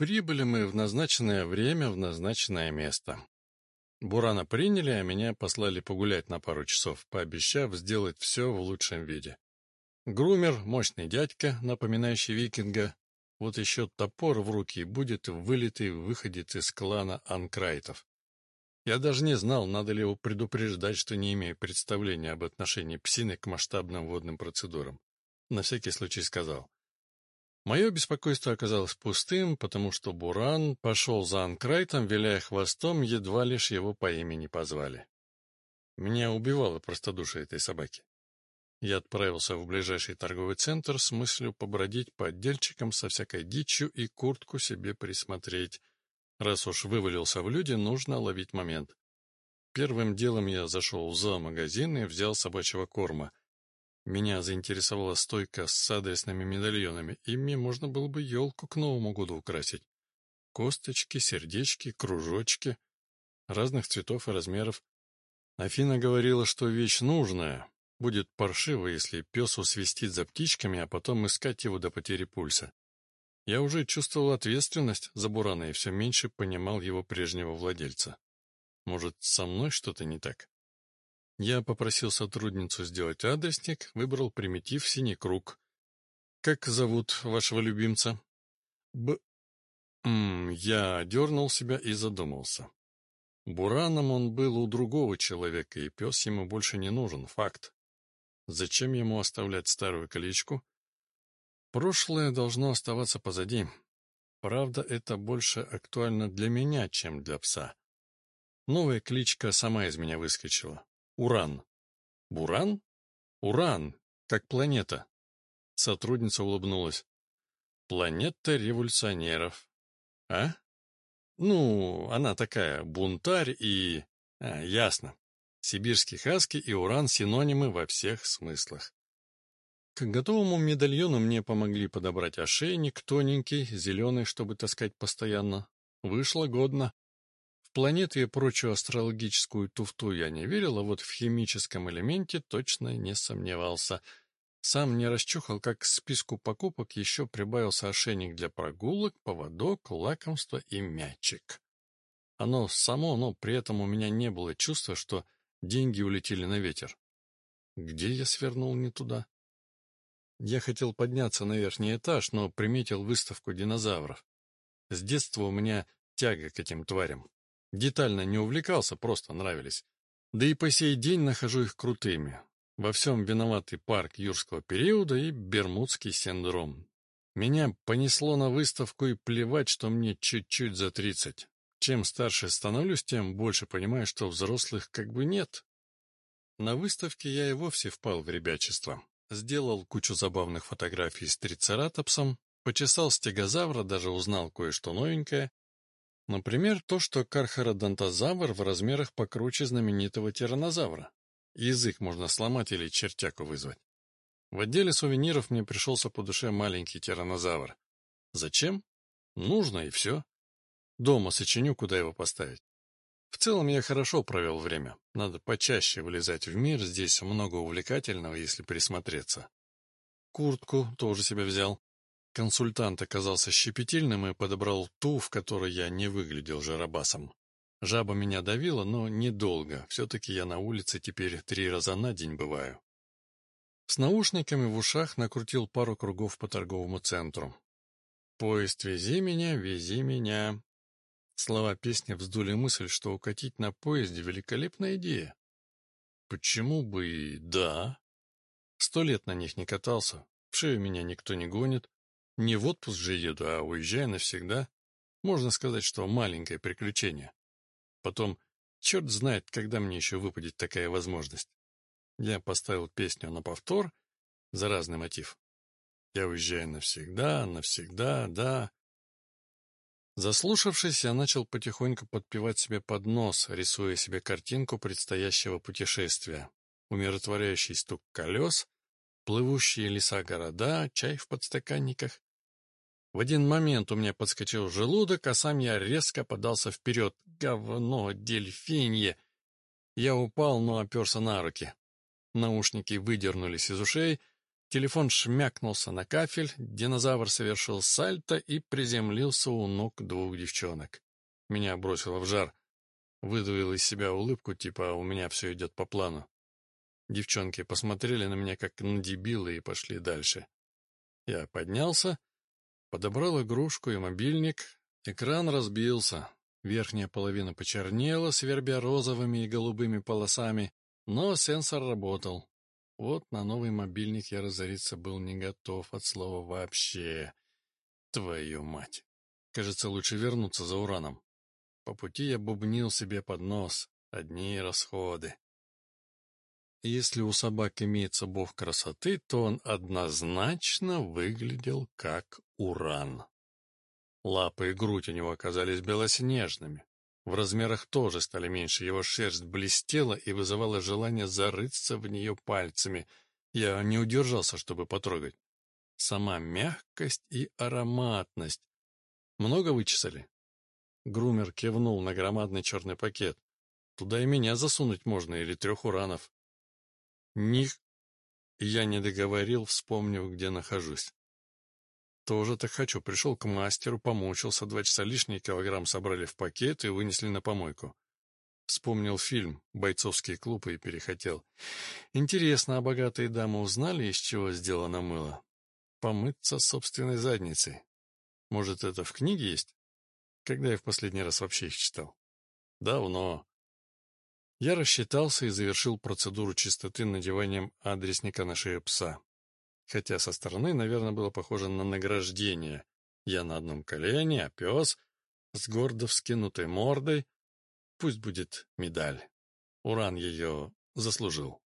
Прибыли мы в назначенное время в назначенное место. Бурана приняли, а меня послали погулять на пару часов, пообещав сделать все в лучшем виде. Грумер, мощный дядька, напоминающий викинга, вот еще топор в руки будет вылитый выходец из клана Анкрайтов. Я даже не знал, надо ли его предупреждать, что не имею представления об отношении псины к масштабным водным процедурам. На всякий случай сказал. Мое беспокойство оказалось пустым, потому что Буран пошел за Анкрайтом, виляя хвостом, едва лишь его по имени позвали. Меня убивало простодушие этой собаки. Я отправился в ближайший торговый центр с мыслью побродить по отдельчикам со всякой дичью и куртку себе присмотреть. Раз уж вывалился в люди, нужно ловить момент. Первым делом я зашел в зоомагазин и взял собачьего корма. Меня заинтересовала стойка с адресными медальонами, ими можно было бы елку к Новому году украсить. Косточки, сердечки, кружочки, разных цветов и размеров. Афина говорила, что вещь нужная, Будет паршиво, если пес усвистит за птичками, а потом искать его до потери пульса. Я уже чувствовал ответственность за Бурана и все меньше понимал его прежнего владельца. Может, со мной что-то не так? Я попросил сотрудницу сделать адресник, выбрал примитив «Синий круг». «Как зовут вашего любимца?» «Б...» М -м, Я дернул себя и задумался. Бураном он был у другого человека, и пес ему больше не нужен, факт. Зачем ему оставлять старую колечку? Прошлое должно оставаться позади. Правда, это больше актуально для меня, чем для пса. Новая кличка сама из меня выскочила. Уран. Буран? Уран, как планета. Сотрудница улыбнулась. Планета революционеров. А? Ну, она такая, бунтарь и... А, ясно. Сибирский хаски и уран – синонимы во всех смыслах. К готовому медальону мне помогли подобрать ошейник, тоненький, зеленый, чтобы таскать постоянно. Вышло годно. В планеты и прочую астрологическую туфту я не верил, а вот в химическом элементе точно не сомневался. Сам не расчухал, как к списку покупок еще прибавился ошейник для прогулок, поводок, лакомство и мячик. Оно само, но при этом у меня не было чувства, что Деньги улетели на ветер. Где я свернул не туда? Я хотел подняться на верхний этаж, но приметил выставку динозавров. С детства у меня тяга к этим тварям. Детально не увлекался, просто нравились. Да и по сей день нахожу их крутыми. Во всем виноваты парк юрского периода и бермудский синдром. Меня понесло на выставку и плевать, что мне чуть-чуть за тридцать. Чем старше становлюсь, тем больше понимаю, что взрослых как бы нет. На выставке я и вовсе впал в ребячество. Сделал кучу забавных фотографий с трицератопсом, почесал стегозавра, даже узнал кое-что новенькое. Например, то, что кархародонтозавр в размерах покруче знаменитого тиранозавра. Язык можно сломать или чертяку вызвать. В отделе сувениров мне пришелся по душе маленький тиранозавр. Зачем? Нужно и все. Дома сочиню, куда его поставить. В целом я хорошо провел время. Надо почаще вылезать в мир, здесь много увлекательного, если присмотреться. Куртку тоже себе взял. Консультант оказался щепетильным и подобрал ту, в которой я не выглядел жарабасом. Жаба меня давила, но недолго. Все-таки я на улице теперь три раза на день бываю. С наушниками в ушах накрутил пару кругов по торговому центру. «Поезд, вези меня, вези меня. Слова песни вздули мысль, что укатить на поезде — великолепная идея. Почему бы и да? Сто лет на них не катался, в шею меня никто не гонит. Не в отпуск же еду, а уезжаю навсегда. Можно сказать, что маленькое приключение. Потом, черт знает, когда мне еще выпадет такая возможность. Я поставил песню на повтор за разный мотив. Я уезжаю навсегда, навсегда, да. Заслушавшись, я начал потихоньку подпевать себе под нос, рисуя себе картинку предстоящего путешествия. Умиротворяющий стук колес, плывущие леса-города, чай в подстаканниках. В один момент у меня подскочил желудок, а сам я резко подался вперед. Говно, дельфинье! Я упал, но оперся на руки. Наушники выдернулись из ушей, Телефон шмякнулся на кафель, динозавр совершил сальто и приземлился у ног двух девчонок. Меня бросило в жар. Выдавил из себя улыбку, типа «у меня все идет по плану». Девчонки посмотрели на меня как на дебила и пошли дальше. Я поднялся, подобрал игрушку и мобильник. Экран разбился. Верхняя половина почернела, свербя розовыми и голубыми полосами, но сенсор работал. Вот на новый мобильник я разориться был не готов от слова вообще. Твою мать. Кажется, лучше вернуться за ураном. По пути я бубнил себе под нос. Одни расходы. Если у собак имеется бог красоты, то он однозначно выглядел как уран. Лапы и грудь у него оказались белоснежными. В размерах тоже стали меньше, его шерсть блестела и вызывала желание зарыться в нее пальцами. Я не удержался, чтобы потрогать. Сама мягкость и ароматность. Много вычесали? Грумер кивнул на громадный черный пакет. Туда и меня засунуть можно, или трех уранов. Них... Я не договорил, вспомнив, где нахожусь. Тоже так хочу. Пришел к мастеру, помучился, два часа лишний килограмм собрали в пакет и вынесли на помойку. Вспомнил фильм «Бойцовский клуб» и перехотел. Интересно, а богатые дамы узнали, из чего сделано мыло? Помыться собственной задницей. Может, это в книге есть? Когда я в последний раз вообще их читал? Давно. Я рассчитался и завершил процедуру чистоты надеванием адресника на шею пса. Хотя со стороны, наверное, было похоже на награждение. Я на одном колене, а пес с гордо вскинутой мордой. Пусть будет медаль. Уран ее заслужил.